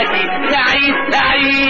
الحاج تعيس تعيس